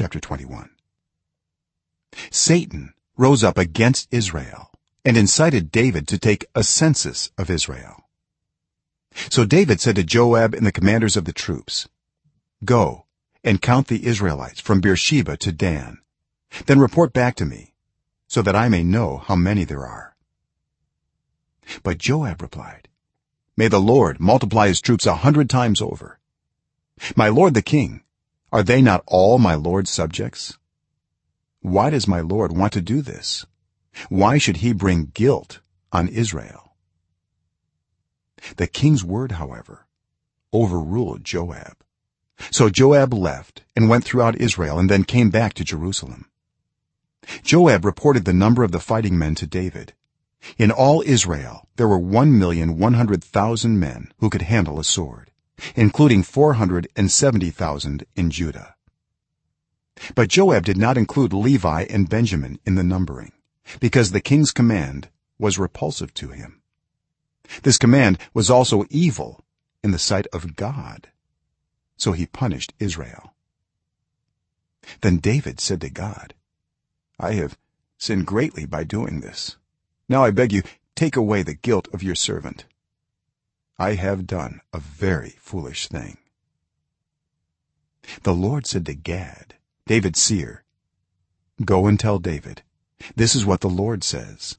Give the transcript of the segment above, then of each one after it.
chapter 21 satan rose up against israel and incited david to take a census of israel. So david said to joab and the commanders of the troops go and count the israelites from beersheba to dan. Then report back to me so that i may know how many there are. But joab replied may the lord multiply his troops a hundred times over. My lord the king are they not all my lord's subjects? Why does my lord want to do this? Why should he bring guilt on israel? The king's word however overruled joab. So joab left and went throughout israel and then came back to jerusalem. Joab reported the number of the fighting men to david. In all israel there were 1,100,000 men who could handle a sword including 470,000 in judah. But joab did not include levi and benjamin in the numbering because the king's command was repulsive to him. This command was also evil in the sight of god. So he punished israel. Then david said to god i have sinned greatly by doing this. Now i beg you take away the guilt of your servant i have done a very foolish thing. The lord said to gad david's seer go and tell david this is what the lord says.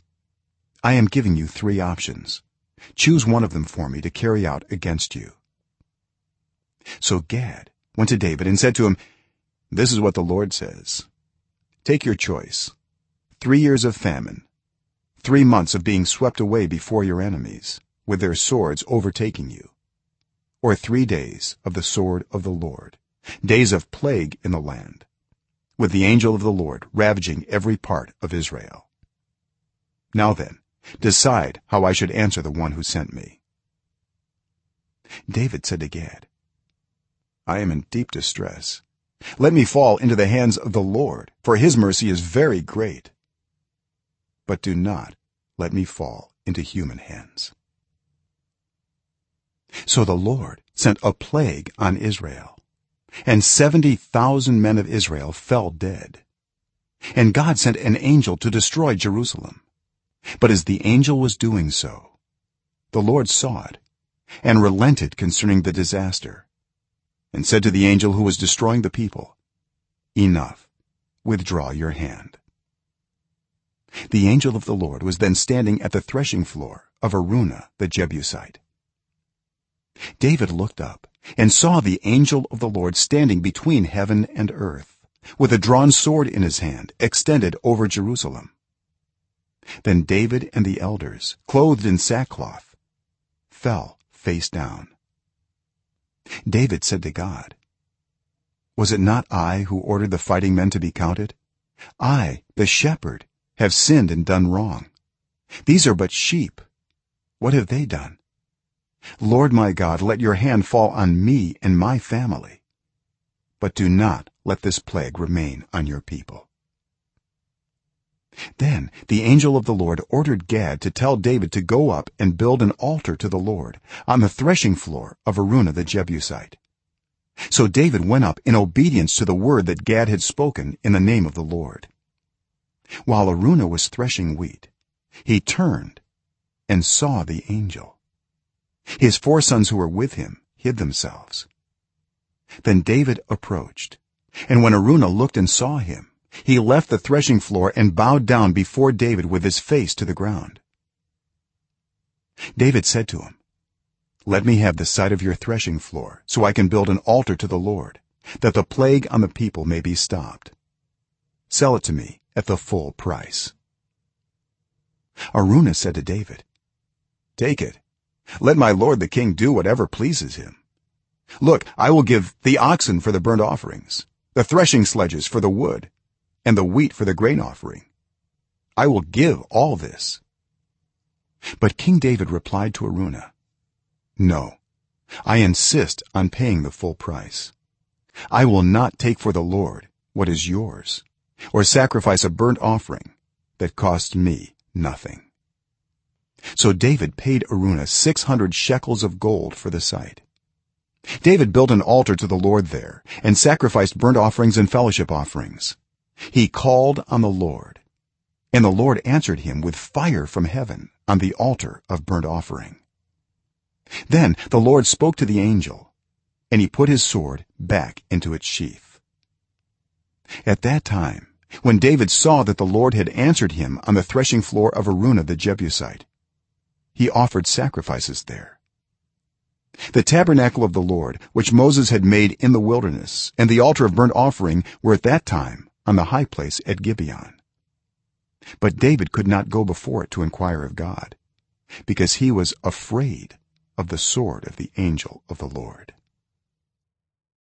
I am giving you three options. Choose one of them for me to carry out against you. So gad went to david and said to him this is what the lord says. Take your choice. 3 years of famine. 3 months of being swept away before your enemies with their swords overtaking you. Or 3 days of the sword of the lord. Days of plague in the land. With the angel of the lord ravaging every part of israel. Now then decide how i should answer the one who sent me. David said to gad i am in deep distress. Let me fall into the hands of the lord for his mercy is very great. But do not let me fall into human hands so the lord sent a plague on israel and 70000 men of israel fell dead. And god sent an angel to destroy jerusalem. But as the angel was doing so the lord saw it and relented concerning the disaster and said to the angel who was destroying the people enough. Withdraw your hand. The angel of the lord was then standing at the threshing floor of araunah the jebusite david looked up and saw the angel of the lord standing between heaven and earth with a drawn sword in his hand extended over jerusalem. Then david and the elders clothed in sackcloth fell face down. David said to god was it not i who ordered the fighting men to be counted? I the shepherd have sinned and done wrong. These are but sheep. What have they done lord my god let your hand fall on me and my family. But do not let this plague remain on your people. Then the angel of the lord ordered gad to tell david to go up and build an altar to the lord on the threshing floor of araunah the jebusite. So david went up in obedience to the word that gad had spoken in the name of the lord. While araunah was threshing wheat he turned and saw the angel his four sons who were with him hid themselves. Then david approached and when araunah looked and saw him he left the threshing floor and bowed down before david with his face to the ground. David said to him let me have the site of your threshing floor so i can build an altar to the lord that the plague on the people may be stopped. Sell it to me at the full price. Araunah said to david take it let my lord the king do whatever pleases him. Look i will give the oxen for the burnt offerings the threshing sledges for the wood and the wheat for the grain offering. I will give all this. But king david replied to araunah no i insist on paying the full price. I will not take for the lord what is yours or sacrifice a burnt offering that cost me nothing so david paid araunah 600 shekels of gold for the site david built an altar to the lord there and sacrificed burnt offerings and fellowship offerings. He called on the lord and the lord answered him with fire from heaven on the altar of burnt offering. Then the lord spoke to the angel and he put his sword back into its sheath. At that time when david saw that the lord had answered him on the threshing floor of araunah the jebusite he offered sacrifices there. The tabernacle of the lord which moses had made in the wilderness and the altar of burnt offering were at that time on the high place at gibeon. But david could not go before it to inquire of god because he was afraid of the sword of the angel of the lord